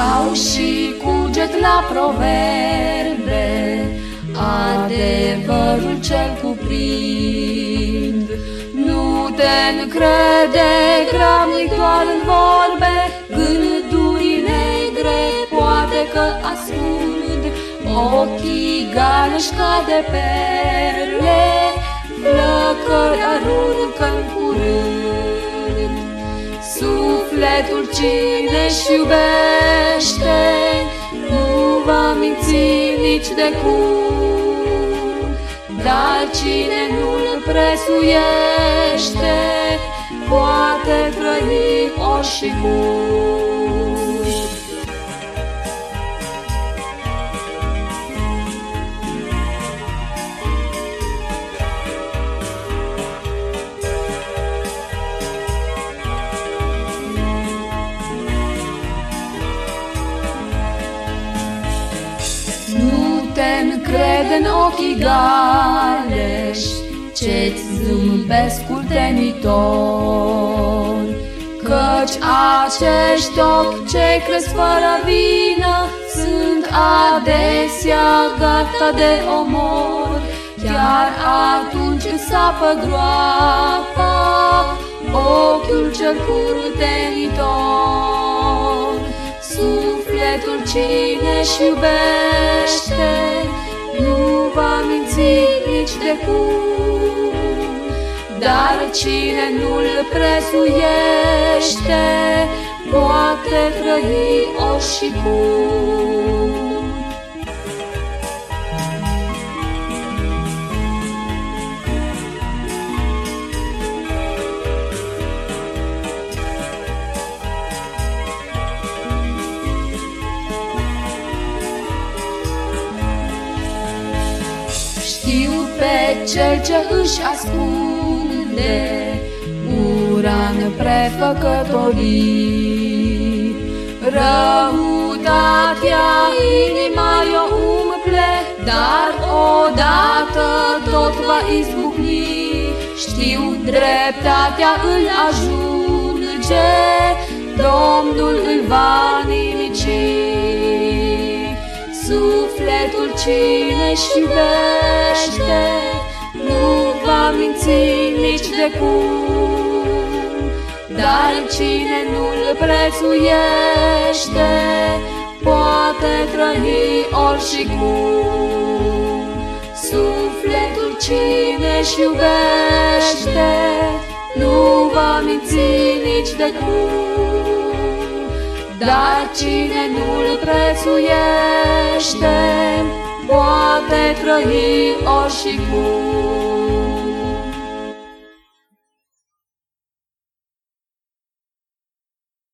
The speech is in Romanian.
Stau și cuget la proverbe, adevărul cel cuprind. Nu te încrede gramnic doar în vorbe, gândurile negre poate că ascund. Ochii galeși ca de perle, flăcări aruncă în curând. Sufletul cine-și iubește, nu va minți nici de cum. Dar cine nu-l presuiește, poate trăi ori și cum. Încrede în ochii galeși Ce-ți zâmbesc curtenitor. Căci acești ochi ce cresc fără vină Sunt adesea gata de omor. Chiar atunci sapă groapa Ochiul cel curtenitor. Sufletul cine-și iubește Nu va minți nici de cum Dar cine nu-l presuiește Poate trăi o și cum pe cel ce își ascunde ura în prefăcătorii. Răutatea inima o umple, dar odată tot va izbucni. Știu dreptatea îl ajunge, Domnul îl va Sufletul cine-și iubește Nu va minți nici de cum. Dar cine nu-l prețuiește Poate trăi ori și cum Sufletul cine-și iubește Nu va minți nici de cum. Dar cine nu-l prețuiește, poate trăi ori și cum.